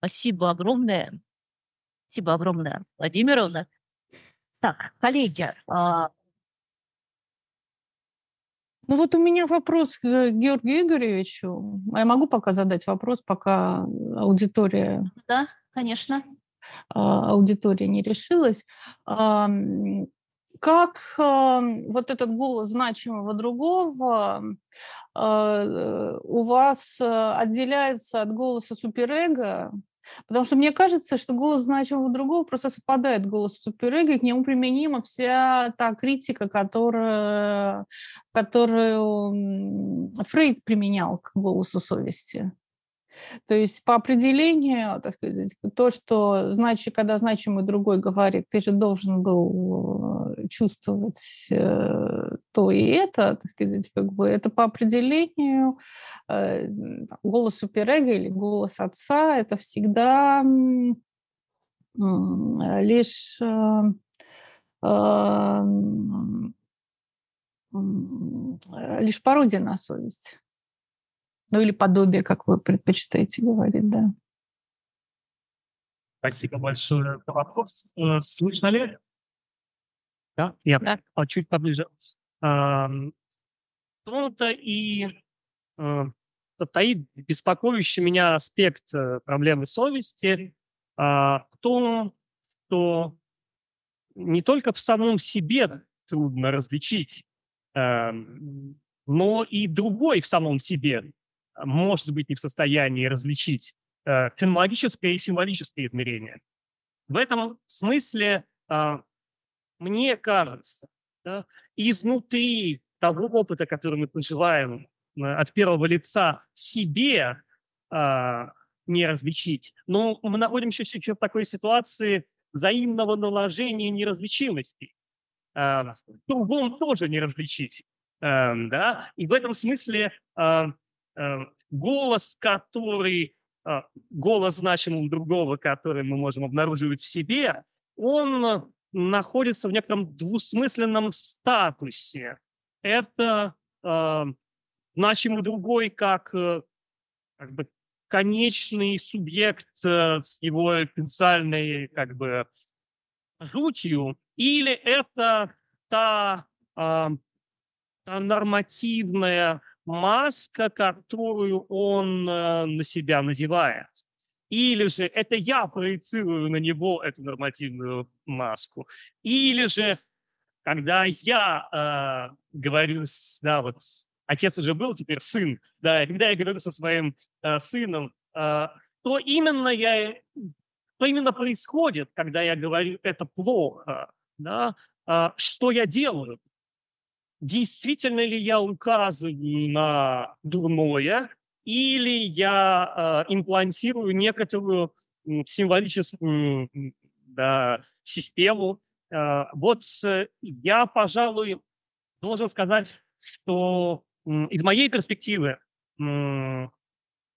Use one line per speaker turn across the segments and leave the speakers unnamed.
Спасибо огромное. Спасибо огромное, Владимировна. Так, коллеги, а,
ну вот у меня вопрос к Георгию Игоревичу. Я могу пока задать вопрос, пока аудитория...
Да, конечно.
А, аудитория не решилась. Как вот этот голос значимого другого а, у вас отделяется от голоса суперэго, Потому что мне кажется, что голос значимого другого просто совпадает голос суперэго, и к нему применима вся та критика, которая, которую Фрейд применял к голосу совести. То есть по определению, так сказать, то, что значит, когда значимый другой говорит, ты же должен был э, чувствовать э, то и это, так сказать, как бы это по определению э, голос суперэго или голос отца, это всегда лишь лишь пародия на совесть. Ну или подобие, как вы предпочитаете говорить, да.
Спасибо большое за вопрос. Э, слышно ли? Да, я да. чуть поближе. То-то и э, состоит беспокоящий меня аспект э, проблемы совести а, в том, что не только в самом себе трудно различить, эм, но и другой в самом себе может быть не в состоянии различить э, фенологическое и символическое измерение. В этом смысле э, мне кажется, да, изнутри того опыта, который мы проживаем э, от первого лица, себе э, не различить. Но мы находимся еще в такой ситуации взаимного наложения неразличимости. Э, другом тоже не различить. Э, да? И в этом смысле э, Э, голос, который, э, голос значимого другого, который мы можем обнаруживать в себе, он находится в некотором двусмысленном статусе. Это э, значимый другой как, э, как бы конечный субъект с его потенциальной как бы жутью, или это та, э, та нормативная маска, которую он э, на себя надевает. Или же это я проецирую на него эту нормативную маску. Или же, когда я э, говорю, да, вот отец уже был, теперь сын, да, когда я говорю со своим э, сыном, э, то именно я, что именно происходит, когда я говорю это плохо, да, э, что я делаю, действительно ли я указываю на дурное, или я э, имплантирую некоторую символическую да, систему. Э, вот э, я, пожалуй, должен сказать, что э, из моей перспективы э,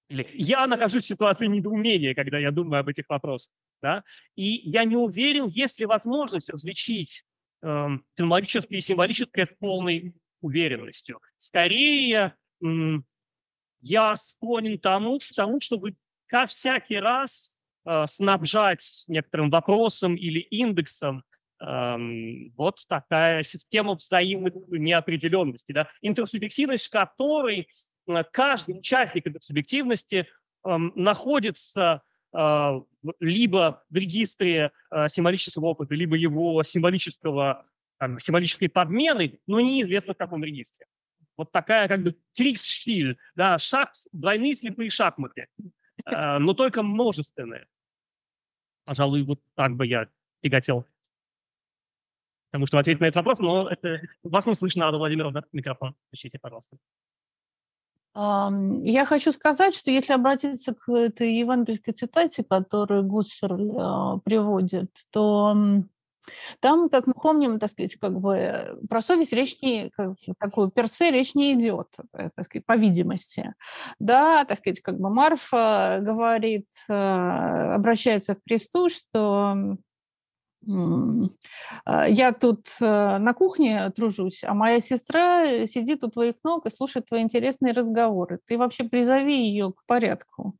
я нахожусь в ситуации недоумения, когда я думаю об этих вопросах. Да? И я не уверен, есть ли возможность различить феноменологическое и символическое с полной уверенностью. Скорее, я склонен тому, тому чтобы как всякий раз э, снабжать некоторым вопросом или индексом э, вот такая система взаимной неопределенности, да, интерсубъективность, которой э, каждый участник интерсубъективности э, находится а, либо в регистре а, символического опыта, либо его символического, символической подмены, но неизвестно в каком регистре. Вот такая как бы трикс-штиль, да, шаг, двойные слепые шахматы, а, но только множественные. Пожалуй, вот так бы я тяготел. Потому что ответить на этот вопрос, но это вас не слышно, Ада Владимировна, микрофон включите, пожалуйста.
Я хочу сказать, что если обратиться к этой евангельской цитате, которую Гуссерль а, приводит, то там, как мы помним, так сказать, как бы про совесть речь не, как, такую персе речь не идет, э, так сказать, по видимости. Да, так сказать, как бы Марфа говорит, а, обращается к Христу, что я тут э, на кухне тружусь, а моя сестра сидит у твоих ног и слушает твои интересные разговоры. Ты вообще призови ее к порядку.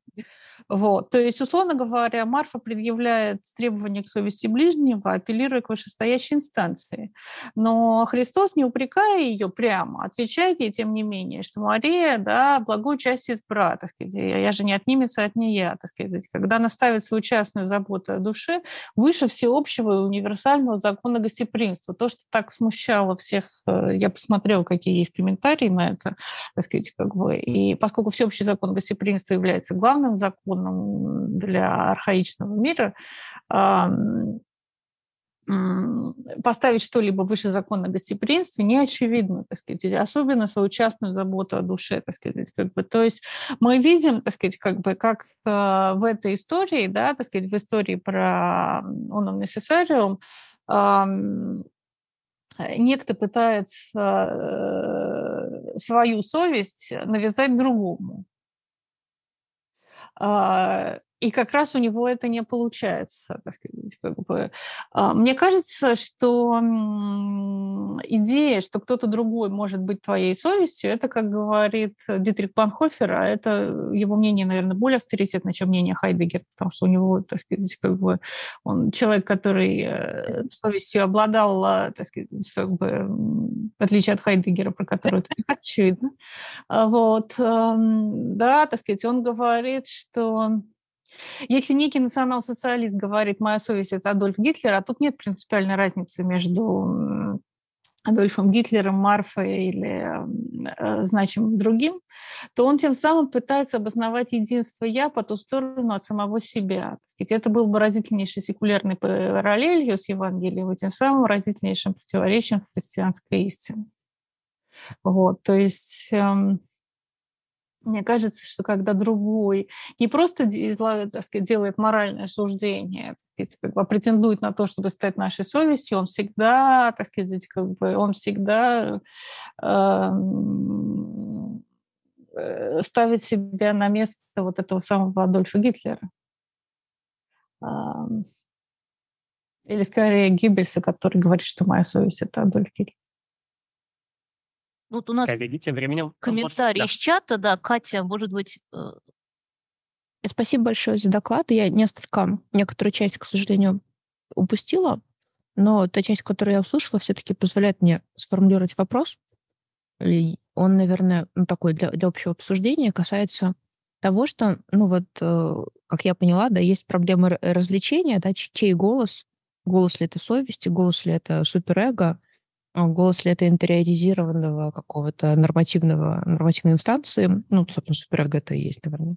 Вот. То есть, условно говоря, Марфа предъявляет требования к совести ближнего, апеллируя к вышестоящей инстанции. Но Христос, не упрекая ее прямо, отвечает ей, тем не менее, что Мария, да, благую часть избра, так сказать, я же не отнимется от нее, так сказать, когда она ставит свою частную заботу о душе выше всеобщего и универсального закона гостеприимства. То, что так смущало всех, э, я посмотрела, какие есть комментарии на это, так сказать, как бы, и поскольку всеобщий закон гостеприимства является главным законом для архаичного мира, поставить что-либо выше закона гостеприимства не очевидно, так сказать, особенно свою частную заботу о душе, так сказать. Как бы. То есть мы видим, так сказать, как бы как в этой истории, да, так сказать, в истории про Unum Necessarium, некто пытается э, свою совесть навязать другому. А, и как раз у него это не получается. Так сказать, как бы. А, мне кажется, что идея, что кто-то другой может быть твоей совестью, это, как говорит Дитрих Банхофер, а это его мнение, наверное, более авторитетно, чем мнение Хайдегера, потому что у него, так сказать, как бы он человек, который э, совестью обладал, а, так сказать, как бы, в отличие от Хайдегера, про который это не очевидно. Вот, да, так сказать, он говорит, что если некий национал-социалист говорит, моя совесть – это Адольф Гитлер, а тут нет принципиальной разницы между Адольфом Гитлером, Марфой или э, значимым другим, то он тем самым пытается обосновать единство «я» по ту сторону от самого себя. Ведь это был бы разительнейшей секулярной параллелью с Евангелием и тем самым разительнейшим противоречием христианской истине. Вот, то есть... Эм, мне кажется, что когда другой не просто делает моральное суждение, сказать, как бы претендует на то, чтобы стать нашей совестью, он всегда, так сказать, как бы, он всегда эм, э, ставит себя на место вот этого самого Адольфа Гитлера. Или скорее Гиббельса, который говорит, что моя совесть – это Адольф Гитлер.
Вот у нас
Коллеги, тем временем...
комментарий
да.
из чата, да, Катя, может быть... Э,
Спасибо большое за доклад. Я несколько, некоторую часть, к сожалению, упустила, но та часть, которую я услышала, все-таки позволяет мне сформулировать вопрос. Он, наверное, ну, такой для, для общего обсуждения касается того, что, ну вот, э, как я поняла, да, есть проблемы развлечения, да, чей голос, голос ли это совести, голос ли это суперэго, голос ли это интериоризированного какого-то нормативного, нормативной инстанции, ну, собственно, суперэго это и есть, наверное.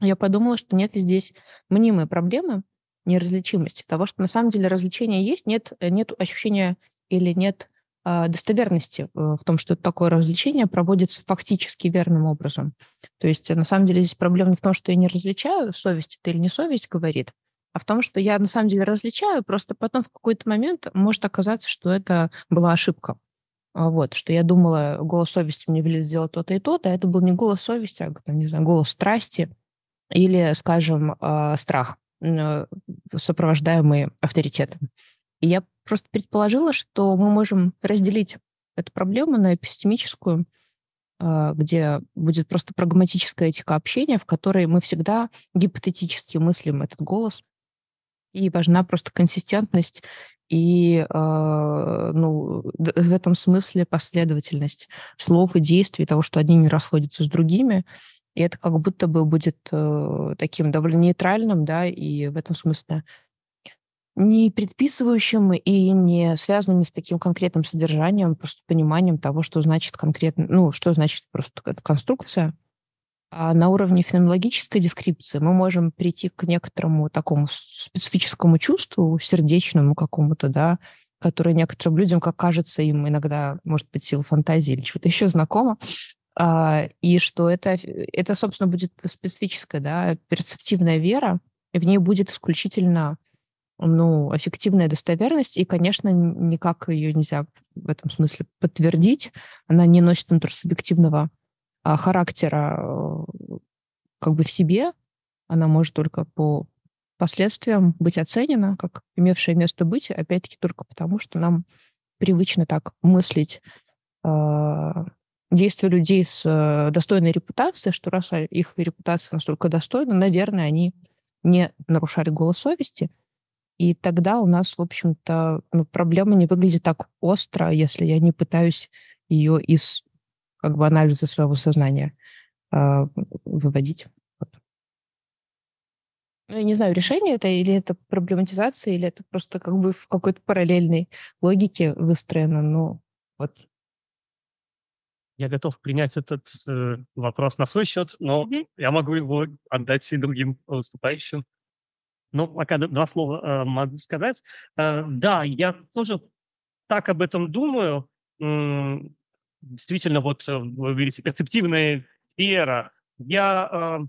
Я подумала, что нет ли здесь мнимой проблемы неразличимости, того, что на самом деле развлечения есть, нет, нет ощущения или нет э, достоверности э, в том, что такое развлечение проводится фактически верным образом. То есть, на самом деле, здесь проблема не в том, что я не различаю, совесть это или не совесть говорит, а в том, что я на самом деле различаю, просто потом в какой-то момент может оказаться, что это была ошибка. А, вот, что я думала, голос совести мне велит сделать то-то и то-то, а это был не голос совести, а, не знаю, голос страсти или, скажем, а, страх, э, сопровождаемый авторитетом. И я просто предположила, что мы можем разделить эту проблему на эпистемическую, а, где будет просто прагматическая этика общения, в которой мы всегда гипотетически мыслим этот голос, и важна просто консистентность и э, ну, в этом смысле последовательность слов и действий, того, что одни не расходятся с другими. И это как будто бы будет э, таким довольно нейтральным, да, и в этом смысле не предписывающим и не связанным с таким конкретным содержанием, просто пониманием того, что значит конкретно, ну, что значит просто эта конструкция. А на уровне феноменологической дескрипции мы можем прийти к некоторому такому специфическому чувству, сердечному какому-то, да, которое некоторым людям, как кажется, им иногда, может быть, сила фантазии или чего-то еще знакомо, а, и что это, это, собственно, будет специфическая, да, перцептивная вера, и в ней будет исключительно ну, эффективная достоверность, и, конечно, никак ее нельзя в этом смысле подтвердить. Она не носит интерсубъективного а, характера э, как бы в себе, она может только по последствиям быть оценена как имевшее место быть, опять-таки только потому, что нам привычно так мыслить э, действия людей с э, достойной репутацией, что раз их репутация настолько достойна, наверное, они не нарушали голос совести. И тогда у нас, в общем-то, ну, проблема не выглядит так остро, если я не пытаюсь ее из как бы анализа своего сознания э, выводить. Вот. Ну, я не знаю, решение это или это проблематизация, или это просто как бы в какой-то параллельной логике выстроено, но вот
я готов принять этот э, вопрос на свой счет, но mm-hmm. я могу его отдать и другим выступающим. Ну, пока два слова э, могу сказать. Э, да, я тоже так об этом думаю. М- действительно, вот э, вы говорите, перцептивная вера. Я э,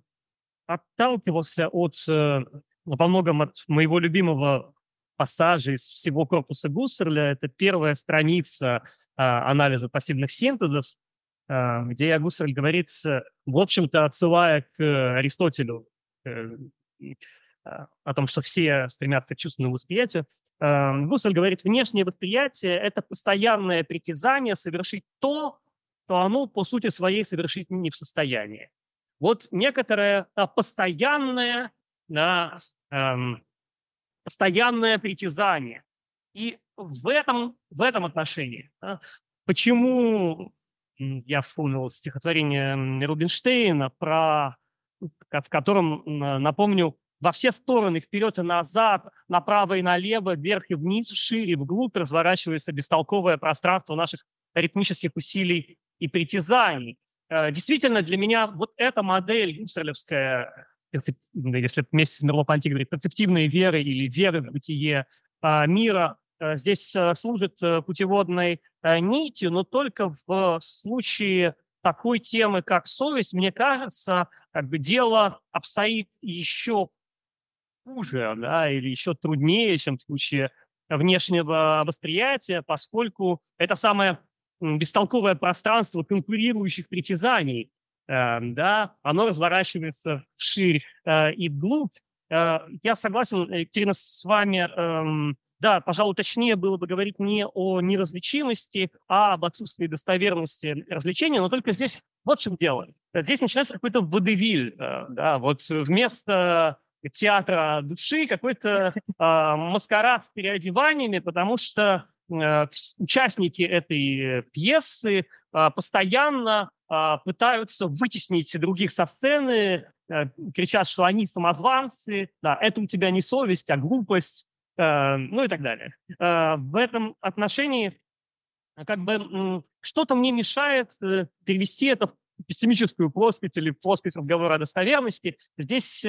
отталкивался от, э, во многом от моего любимого пассажа из всего корпуса Гуссерля. Это первая страница э, анализа пассивных синтезов, а, где Гусарль говорит, в общем-то, отсылая к Аристотелю э, а, о том, что все стремятся к чувственному восприятию, а, Гусарль говорит, внешнее восприятие – это постоянное притязание совершить то, что оно, по сути своей, совершить не в состоянии. Вот некоторое постоянное, да, эм, постоянное притязание. И в этом, в этом отношении, почему я вспомнил стихотворение Рубинштейна, про, в котором, напомню, во все стороны, вперед и назад, направо и налево, вверх и вниз, вширь и вглубь разворачивается бестолковое пространство наших ритмических усилий и притязаний. Э, действительно, для меня вот эта модель гуссерлевская, если вместе с Мерло-Понти говорить, перцептивной веры или веры в бытие а, мира, Э, здесь э, служит э, путеводной нитью, но только в случае такой темы, как совесть, мне кажется, как бы дело обстоит еще хуже, да, или еще труднее, чем в случае внешнего восприятия, поскольку это самое бестолковое пространство конкурирующих притязаний, да, оно разворачивается вширь и вглубь. Я согласен, Екатерина, с вами эм, да, пожалуй, точнее было бы говорить не о неразличимости, а об отсутствии достоверности развлечения, но только здесь вот в чем дело. Здесь начинается какой-то водевиль, э, да, вот вместо театра души какой-то э, маскарад с переодеваниями, потому что э, участники этой пьесы э, постоянно э, пытаются вытеснить других со сцены, э, кричат, что они самозванцы, да, это у тебя не совесть, а глупость, Э, ну и так далее. Э, в этом отношении как бы что-то мне мешает э, перевести это в пессимическую плоскость или плоскость разговора о достоверности. Здесь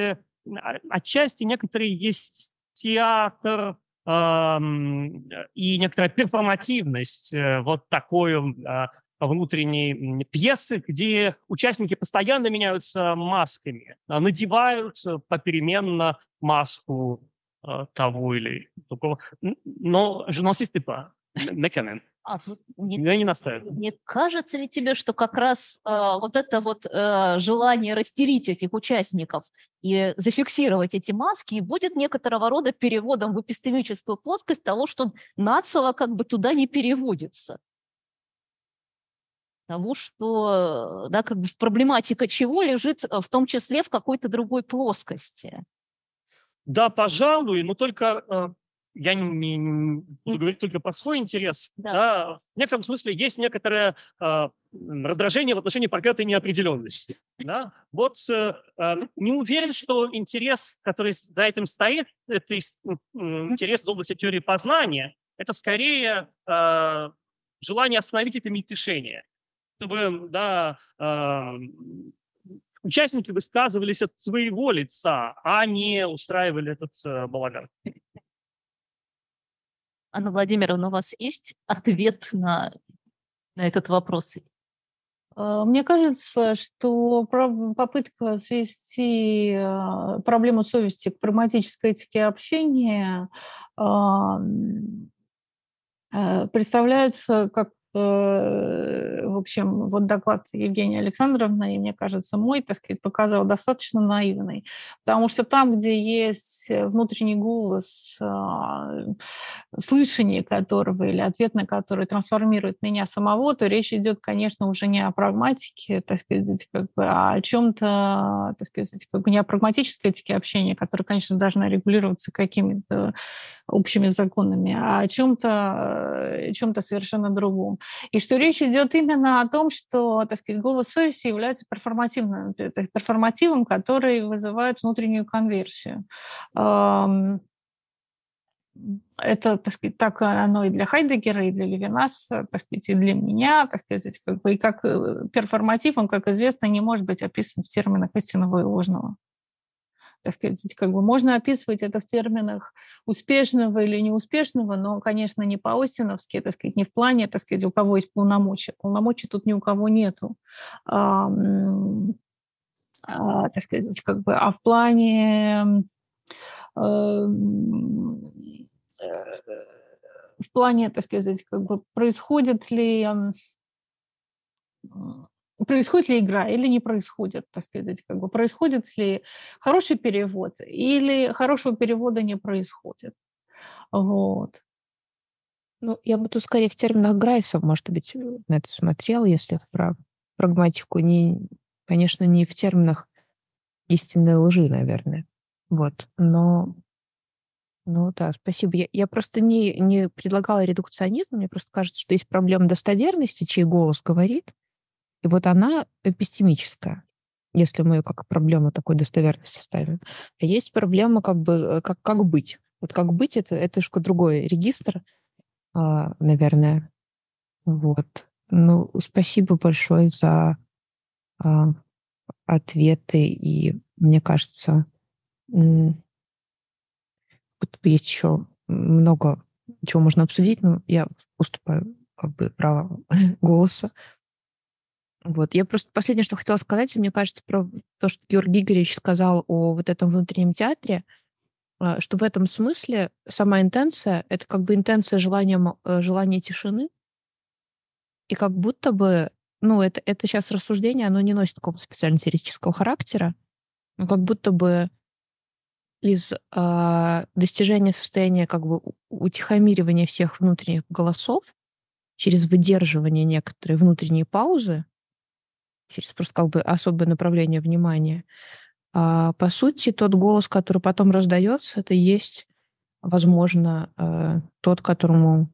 отчасти некоторые есть театр и некоторая перформативность вот такой внутренней пьесы, где участники постоянно меняются масками, надевают попеременно маску а, того или другого. Но журналисты по Мекенен. А, не, Я не настаиваю.
Не кажется ли тебе, что как раз э, вот это вот э, желание растерить этих участников и зафиксировать эти маски будет некоторого рода переводом в эпистемическую плоскость того, что нацело как бы туда не переводится? Того, что да, как бы проблематика чего лежит в том числе в какой-то другой плоскости.
Да, пожалуй, но только э, я не, не буду говорить только по свой интерес. Да. Да, в некотором смысле есть некоторое э, раздражение в отношении проклятой неопределенности. Да? Вот э, э, не уверен, что интерес, который за этим стоит, это интерес в области теории познания, это скорее э, желание остановить это мельтешение чтобы да, э, участники высказывались от своего лица, а не устраивали этот э, балаган.
Анна Владимировна, у вас есть ответ на, на этот вопрос?
Э, мне кажется, что попытка свести э, проблему совести к прагматической этике общения представляется как э, в общем, вот доклад Евгении Александровны, и мне кажется, мой, так сказать, показал достаточно наивный. Потому что там, где есть внутренний голос, а, слышание которого или ответ на который трансформирует меня самого, то речь идет, конечно, уже не о прагматике, так сказать, как бы, а о чем-то, так сказать, как бы не о прагматической этике общения, которая, конечно, должна регулироваться какими-то общими законами, а о чем-то чем совершенно другом. И что речь идет именно о том, что, так сказать, голос совести является перформативным, перформативом, который вызывает внутреннюю конверсию. Это, так сказать, так оно и для Хайдегера, и для Левинаса, так сказать, и для меня, так сказать, как бы, и как э, перформатив, он, как известно, не может быть описан в терминах истинного и ложного так сказать, как бы можно описывать это в терминах успешного или неуспешного, но, конечно, не по-остиновски, так сказать, не в плане, так сказать, у кого есть полномочия. Полномочий тут ни у кого нету. А, так сказать, как бы, а в плане э, в плане, так сказать, как бы происходит ли происходит ли игра или не происходит, так сказать, как бы происходит ли хороший перевод или хорошего перевода не происходит. Вот.
Ну, я бы тут скорее в терминах Грайса, может быть, на это смотрел, если про прагматику, не, конечно, не в терминах истинной лжи, наверное. Вот, но ну да, спасибо. Я, я просто не, не предлагала редукционизм, мне просто кажется, что есть проблема достоверности, чей голос говорит, и вот она эпистемическая, если мы ее как проблему такой достоверности ставим. А есть проблема как бы э, как, как быть. Вот как быть, это, это же другой регистр, а, наверное. Вот. Ну, спасибо большое за а, ответы. И мне кажется, бы есть еще много чего можно обсудить, но я уступаю как бы право голоса. Вот. Я просто последнее, что хотела сказать, мне кажется, про то, что Георгий Игоревич сказал о вот этом внутреннем театре, а, что в этом смысле сама интенция — это как бы интенция желания, э, желания тишины, и как будто бы, ну, это, это сейчас рассуждение, оно не носит какого-то специально теоретического характера, но как будто бы из э, достижения состояния как бы утихомиривания всех внутренних голосов через выдерживание некоторой внутренней паузы, через просто как бы особое направление внимания. А, по сути, тот голос, который потом раздается, это есть, возможно, э, тот, которому,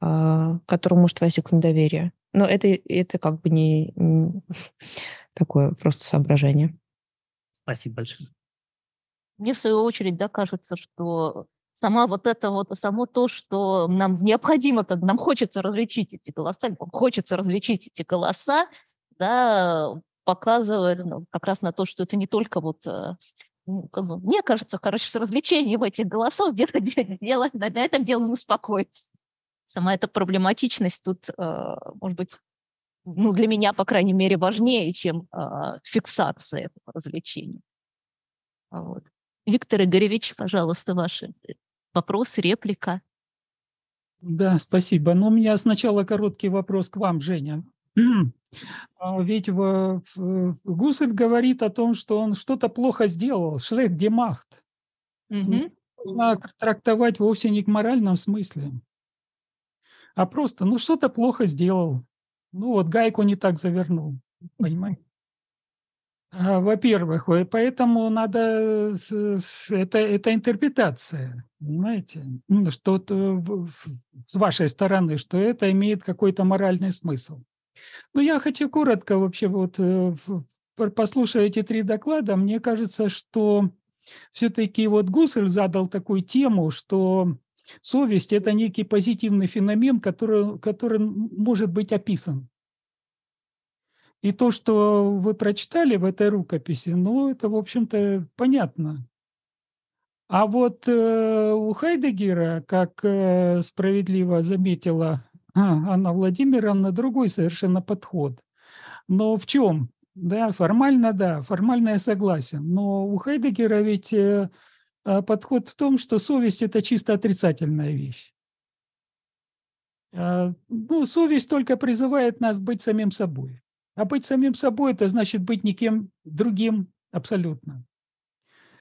э, которому может возникнуть доверие. Но это, это как бы не, не такое просто соображение.
Спасибо большое.
Мне, в свою очередь, да, кажется, что сама вот это вот, само то, что нам необходимо, как нам хочется различить эти голоса, хочется различить эти голоса, да, показывали ну, как раз на то, что это не только вот э, ну, мне кажется, короче, развлечение в этих голосов дело, дело, на, на этом дело успокоиться. Сама эта проблематичность тут, э, может быть, ну, для меня, по крайней мере, важнее, чем э, фиксация этого развлечения. Вот. Виктор Игоревич, пожалуйста, ваши вопросы, реплика.
Да, спасибо. Но у меня сначала короткий вопрос к вам, Женя. А ведь в, в, Гуссель говорит о том, что он что-то плохо сделал, шлех демахт. Угу. Нужно трактовать вовсе не в моральном смысле, а просто, ну, что-то плохо сделал. Ну, вот гайку не так завернул, понимаете? А, во-первых, поэтому надо, это, это интерпретация, понимаете, что с вашей стороны, что это имеет какой-то моральный смысл. Ну, я хочу коротко вообще вот э, послушая эти три доклада, мне кажется, что все-таки вот Гуссель задал такую тему, что совесть – это некий позитивный феномен, который, который может быть описан. И то, что вы прочитали в этой рукописи, ну, это, в общем-то, понятно. А вот э, у Хайдегера, как э, справедливо заметила Анна Владимировна, другой совершенно подход. Но в чем? Да, формально, да, формально я согласен. Но у Хайдегера ведь э, а, подход в том, что совесть – это чисто отрицательная вещь. А, ну, совесть только призывает нас быть самим собой. А быть самим собой – это значит быть никем другим абсолютно.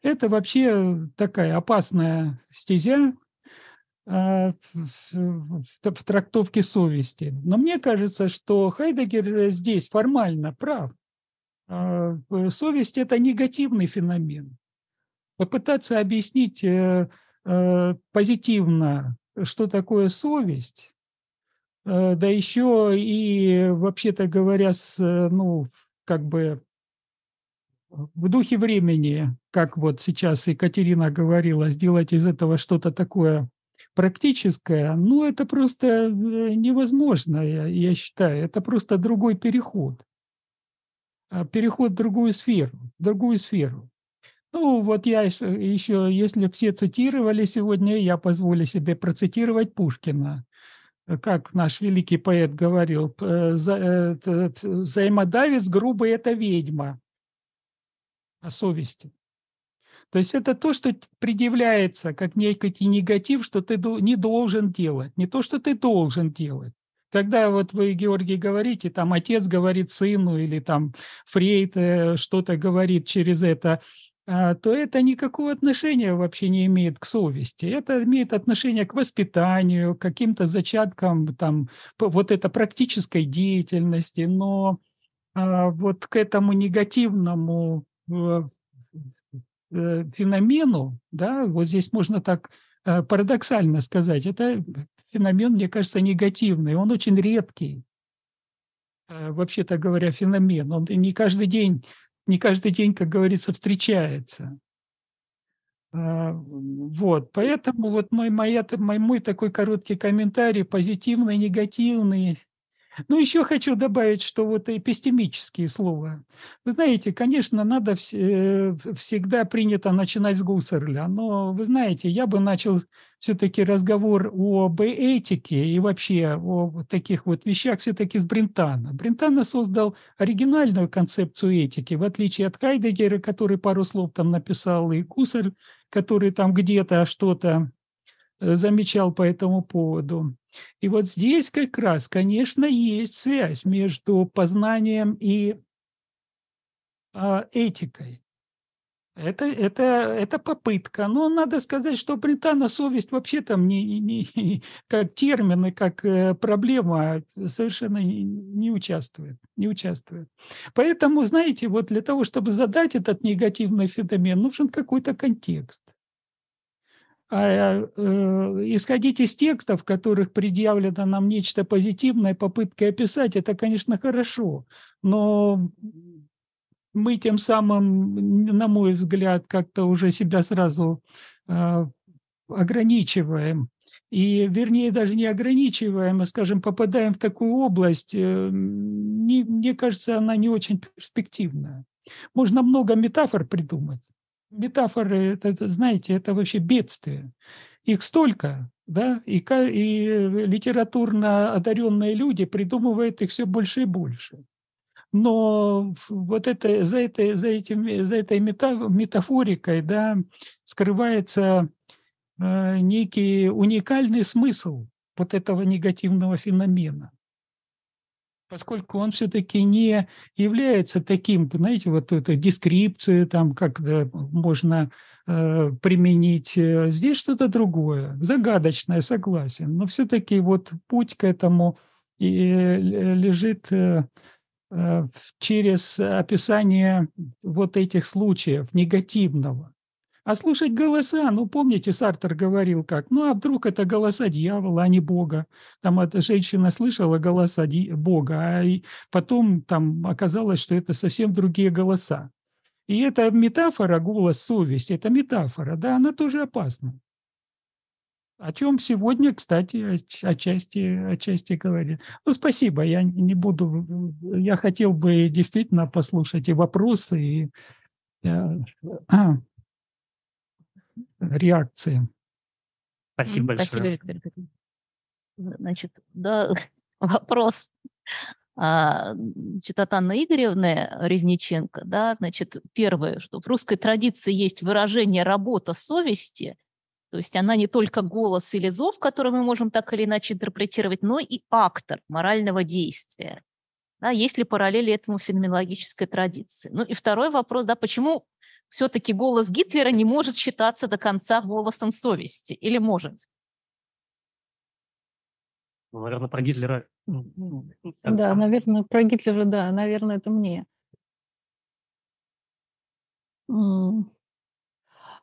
Это вообще такая опасная стезя а, в трактовке совести. Но мне кажется, что Хайдегер здесь формально прав. А, совесть – это негативный феномен. Попытаться объяснить э, э, позитивно, что такое совесть, Э, да еще и, вообще-то говоря, с, э, ну, как бы в духе времени, как вот сейчас Екатерина говорила, сделать из этого что-то такое практическое, ну, это просто э, невозможно, я, я считаю. Это просто другой переход. А, переход в другую сферу, в другую сферу. Ну, вот я еще, если все цитировали сегодня, я позволю себе процитировать Пушкина как наш великий поэт говорил, взаимодавец грубый – это ведьма о совести. То есть это то, что предъявляется как некий негатив, что ты не должен делать, не то, что ты должен делать. Когда вот вы, Георгий, говорите, там отец говорит сыну или там Фрейд э, что-то говорит через это, а, то это никакого отношения вообще не имеет к совести. Это имеет отношение к воспитанию, к каким-то зачаткам там, вот это практической деятельности, но а, вот к этому негативному э, феномену, да, вот здесь можно так э, парадоксально сказать, это феномен, мне кажется, негативный, он очень редкий, вообще-то говоря, феномен. Он не каждый день не каждый день, как говорится, встречается. А, вот, поэтому вот мой, моя, мой, мой такой короткий комментарий, позитивный, негативный, ну, еще хочу добавить, что вот эпистемические слова. Вы знаете, конечно, надо вс- э, всегда принято начинать с Гуссерля, но вы знаете, я бы начал все-таки разговор об этике и вообще о таких вот вещах все-таки с Брентана. Брентана создал оригинальную концепцию этики, в отличие от Хайдегера, который пару слов там написал, и Гуссерль, который там где-то что-то замечал по этому поводу. И вот здесь как раз, конечно, есть связь между познанием и а, этикой. Это, это, это попытка. Но надо сказать, что британа совесть вообще там не, не, не как термин и как э, проблема совершенно не, не участвует. Не участвует. Поэтому, знаете, вот для того, чтобы задать этот негативный феномен, нужен какой-то контекст. А, э, исходить из текстов, в которых предъявлено нам нечто позитивное, попыткой описать, это, конечно, хорошо, но мы тем самым, на мой взгляд, как-то уже себя сразу э, ограничиваем. И, вернее, даже не ограничиваем, а, скажем, попадаем в такую область, э, не, мне кажется, она не очень перспективная. Можно много метафор придумать метафоры, это, это, знаете, это вообще бедствие. Их столько, да, и, и литературно одаренные люди придумывают их все больше и больше. Но вот это, за, это, за, этим, за этой метафорикой да, скрывается э, некий уникальный смысл вот этого негативного феномена поскольку он все-таки не является таким, знаете, вот эта дескрипция, там, как можно э, применить. Э, здесь что-то другое, загадочное, согласен. Но все-таки вот путь к этому и лежит э, э, через описание вот этих случаев негативного. А слушать голоса, ну, помните, Сартер говорил как, ну, а вдруг это голоса дьявола, а не Бога. Там эта женщина слышала голоса Бога, а потом там оказалось, что это совсем другие голоса. И эта метафора, голос совести, это метафора, да, она тоже опасна. О чем сегодня, кстати, отчасти, отчасти говорит. Ну, спасибо, я не буду, я хотел бы действительно послушать и вопросы, и э, реакции.
Спасибо большое.
Спасибо, Виктор Значит, да, вопрос значит, от Анны Игоревны Резниченко. Да, значит, первое, что в русской традиции есть выражение «работа совести», То есть она не только голос или зов, который мы можем так или иначе интерпретировать, но и актор морального действия. Да, есть ли параллели этому феноменологической традиции? Ну и второй вопрос, да, почему все-таки голос Гитлера не может считаться до конца голосом совести? Или может?
Ну, наверное, про Гитлера...
Да, наверное, про Гитлера, да, наверное, это мне.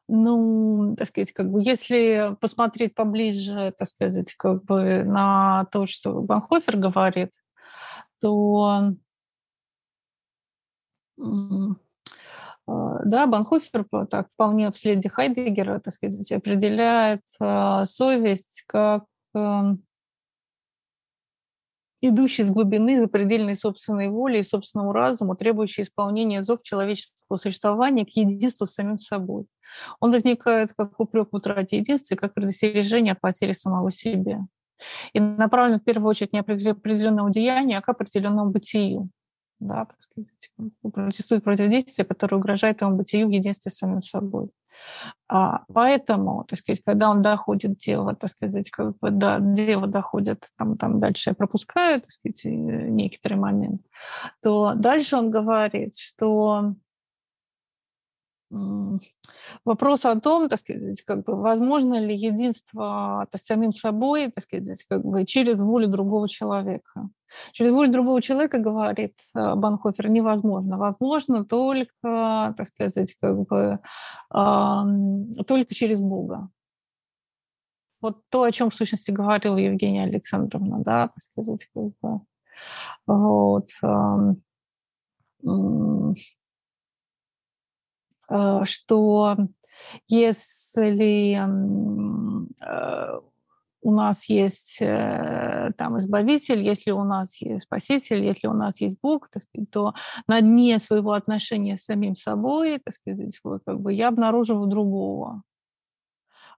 Ну, так сказать, как бы, если посмотреть поближе, так сказать, как бы на то, что Банхофер говорит, то а, да, Банхофер так вполне в следе Хайдегера, так сказать, определяет а, совесть как эм, идущий с глубины запредельной собственной воли и собственному разуму, требующий исполнения зов человеческого существования к единству с самим собой. Он возникает как упрек в утрате единства, как предостережение от потери самого себя. И направлен в первую очередь не определенному деянию, а к определенному бытию. Да, протестует против действия, которое угрожает ему бытию в единстве с самим собой. А, поэтому, так сказать, когда он доходит дело, так сказать, как бы до дело доходит, там, там дальше я пропускаю, так сказать, некоторый момент, то дальше он говорит, что вопрос о том, так сказать, как бы, возможно ли единство с самим собой, так сказать, как бы, через волю другого человека. Через волю другого человека, говорит э, Банхофер, невозможно. Возможно только, так сказать, как бы, только через Бога. Вот то, о чем в сущности говорила Евгения Александровна, да, так сказать, как бы, вот, что если э, у нас есть э, там избавитель, если у нас есть спаситель, если у нас есть Бог, так сказать, то на дне своего отношения с самим собой, так сказать, как бы я обнаруживаю другого.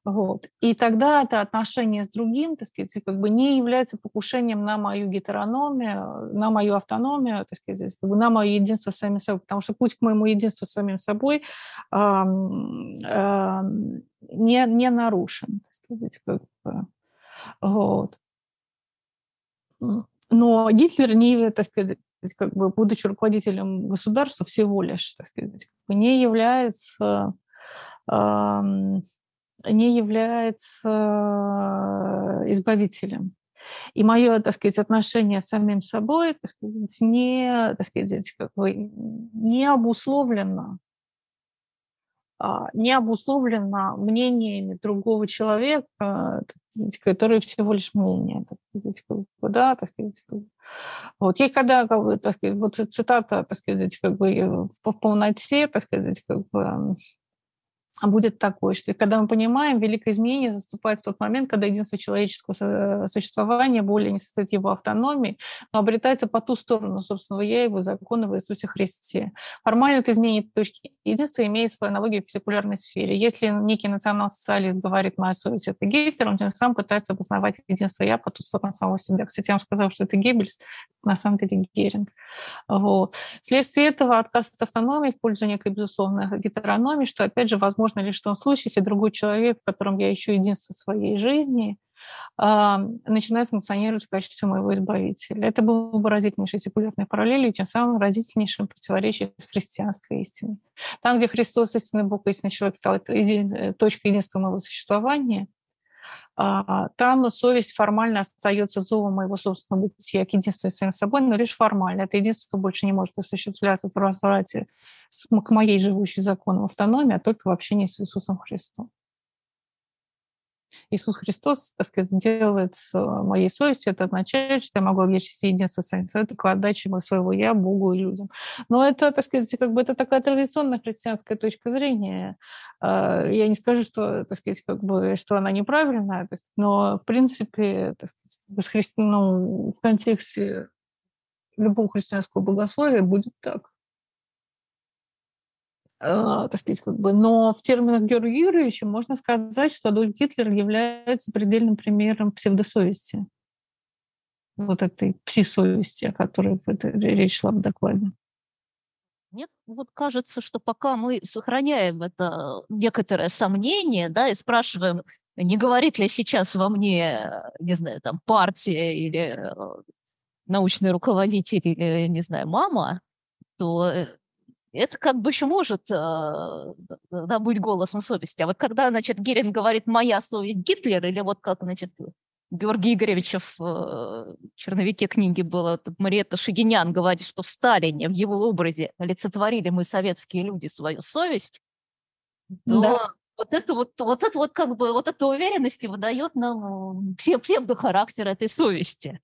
Вот. И тогда это отношение с другим, так сказать, как бы не является покушением на мою гетерономию, на мою автономию, так сказать, как бы на мое единство с самим собой, потому что путь к моему единству с самим собой э, э, не, не нарушен, так сказать, как бы. Вот. Но Гитлер не, так сказать, как бы, будучи руководителем государства всего лишь, так сказать, как бы не является э, не является избавителем. И мое, так сказать, отношение с самим собой, так сказать, не, так сказать, как бы не обусловлено а, не обусловлено мнениями другого человека, который всего лишь бы, да, так сказать, как бы. Вот. И когда, как бы, так сказать, вот цитата, так сказать, как бы в полноте, так сказать, как бы будет такой, что когда мы понимаем, великое изменение заступает в тот момент, когда единство человеческого существования более не состоит его автономии, но обретается по ту сторону собственного «я» его закона в Иисусе Христе. Формально это изменение точки единства имеет свою аналогию в секулярной сфере. Если некий национал-социалист говорит «моя совесть – это Гитлер», он тем самым пытается обосновать единство «я» по ту сторону самого себя. Кстати, я вам сказала, что это Геббельс, на самом деле Геринг. Вот. Вследствие этого отказ от автономии в пользу некой безусловной гетерономии, что, опять же, возможно возможно лишь в том случае, если другой человек, в котором я ищу единство своей жизни, начинает функционировать в качестве моего избавителя. Это было бы разительнейшей секулярной параллелью, тем самым разительнейшим противоречием с христианской истиной. Там, где Христос, истинный Бог, истинный человек, стал э, точкой единства моего существования, а, там совесть формально остается зовом моего собственного бытия к единству с самим собой, но лишь формально. Это единство больше не может осуществляться в разврате к моей живущей законом автономии, а только в общении с Иисусом Христом. Иисус Христос, так сказать, делает с э, моей совестью, это означает, что я могу облечься единство с самим собой, только отдачей своего «я» Богу и людям. Но это, так сказать, как бы это такая традиционная христианская точка зрения. А, я не скажу, что, так сказать, как бы, что она неправильная, но, в принципе, так сказать, ну, в контексте любого христианского богословия будет так. А, так сказать, как бы, но в терминах Георгия Юрьевича можно сказать, что Адольф Гитлер является предельным примером псевдосовести. Вот этой пси-совести, о которой в этой речь шла в докладе.
Мне вот кажется, что пока мы сохраняем это некоторое сомнение, да, и спрашиваем, не говорит ли сейчас во мне, не знаю, там, партия или э, научный руководитель или, не знаю, мама, то э, это как бы еще может э, да, быть голосом совести. А вот когда, значит, Герин говорит «моя совесть Гитлер», или вот как, значит, Георгий Игоревичев в черновике книги было, Мариетта Шагинян говорит, что в Сталине, в его образе олицетворили мы, советские люди, свою совесть, то да. вот это вот, вот это вот как бы, вот эта уверенность выдает нам псевдохарактер этой совести.